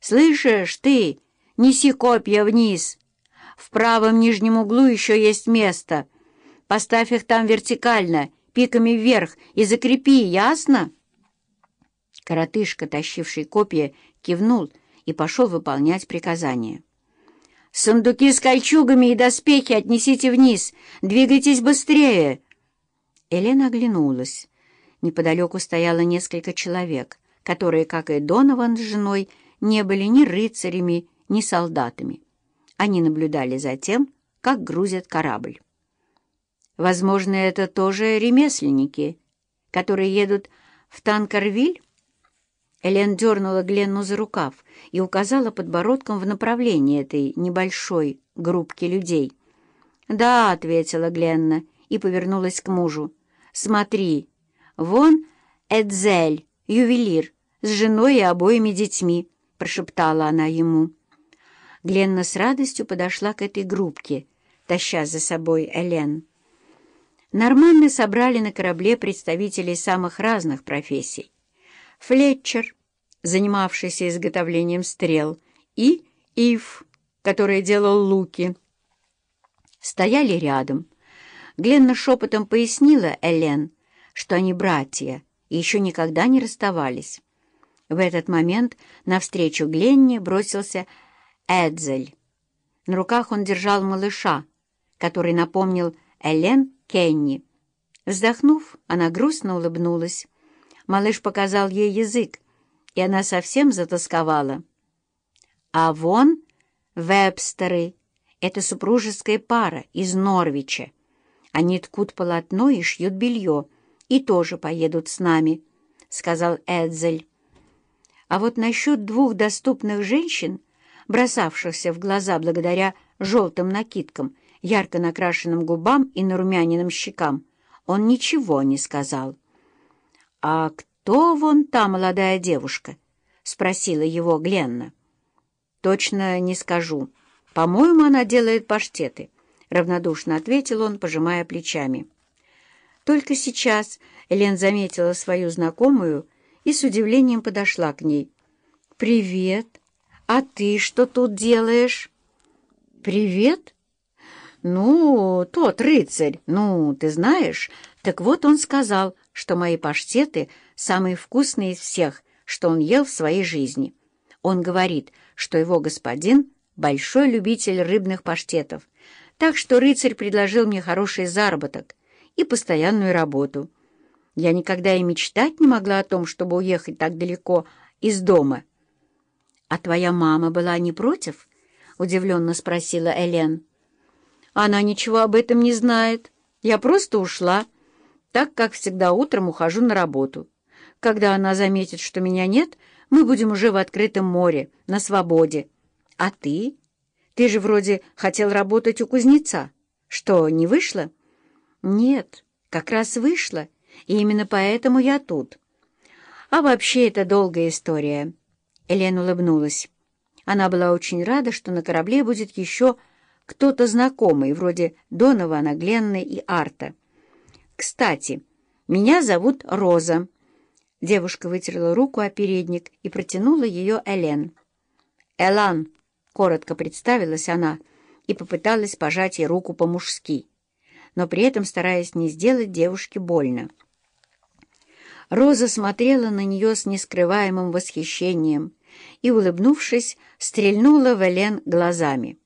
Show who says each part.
Speaker 1: «Слышишь, ты, неси копья вниз! В правом нижнем углу еще есть место. Поставь их там вертикально, пиками вверх, и закрепи, ясно?» Коротышка, тащивший копья, кивнул и пошел выполнять приказание. «Сундуки с кольчугами и доспехи отнесите вниз! Двигайтесь быстрее!» Елена оглянулась. Неподалеку стояло несколько человек, которые, как и Донован с женой, не были ни рыцарями, ни солдатами. Они наблюдали за тем, как грузят корабль. Возможно, это тоже ремесленники, которые едут в Танкервиль? Элен дернула Гленну за рукав и указала подбородком в направлении этой небольшой группки людей. «Да», — ответила Гленна и повернулась к мужу. «Смотри, вон Эдзель, ювелир, с женой и обоими детьми», — прошептала она ему. Гленна с радостью подошла к этой группке, таща за собой Элен. Норманны собрали на корабле представителей самых разных профессий. Флетчер, занимавшийся изготовлением стрел, и Ив, который делал луки, стояли рядом. Гленна шепотом пояснила Элен, что они братья и еще никогда не расставались. В этот момент навстречу Гленне бросился Эдзель. На руках он держал малыша, который напомнил Элен Кенни. Вздохнув, она грустно улыбнулась. Малыш показал ей язык, и она совсем затасковала. А вон Вебстеры — это супружеская пара из Норвича. Они ткут полотно и шьют белье, и тоже поедут с нами, — сказал Эдзель. А вот насчет двух доступных женщин, бросавшихся в глаза благодаря желтым накидкам, ярко накрашенным губам и нарумяненным щекам, он ничего не сказал. «А кто вон та молодая девушка?» — спросила его Гленна. «Точно не скажу. По-моему, она делает паштеты», — равнодушно ответил он, пожимая плечами. Только сейчас Элен заметила свою знакомую и с удивлением подошла к ней. «Привет! А ты что тут делаешь?» «Привет? Ну, тот рыцарь, ну, ты знаешь, так вот он сказал, что мои паштеты самые вкусные из всех, что он ел в своей жизни. Он говорит, что его господин — большой любитель рыбных паштетов, так что рыцарь предложил мне хороший заработок и постоянную работу. Я никогда и мечтать не могла о том, чтобы уехать так далеко из дома. «А твоя мама была не против?» — удивленно спросила Элен. «Она ничего об этом не знает. Я просто ушла, так как всегда утром ухожу на работу. Когда она заметит, что меня нет, мы будем уже в открытом море, на свободе. А ты? Ты же вроде хотел работать у кузнеца. Что, не вышло?» «Нет, как раз вышло, и именно поэтому я тут». «А вообще это долгая история». Элен улыбнулась. Она была очень рада, что на корабле будет еще кто-то знакомый, вроде Донована, Гленны и Арта. «Кстати, меня зовут Роза». Девушка вытерла руку о передник и протянула ее Элен. «Элан», — коротко представилась она и попыталась пожать ей руку по-мужски но при этом стараясь не сделать девушке больно. Роза смотрела на нее с нескрываемым восхищением и, улыбнувшись, стрельнула в Элен глазами.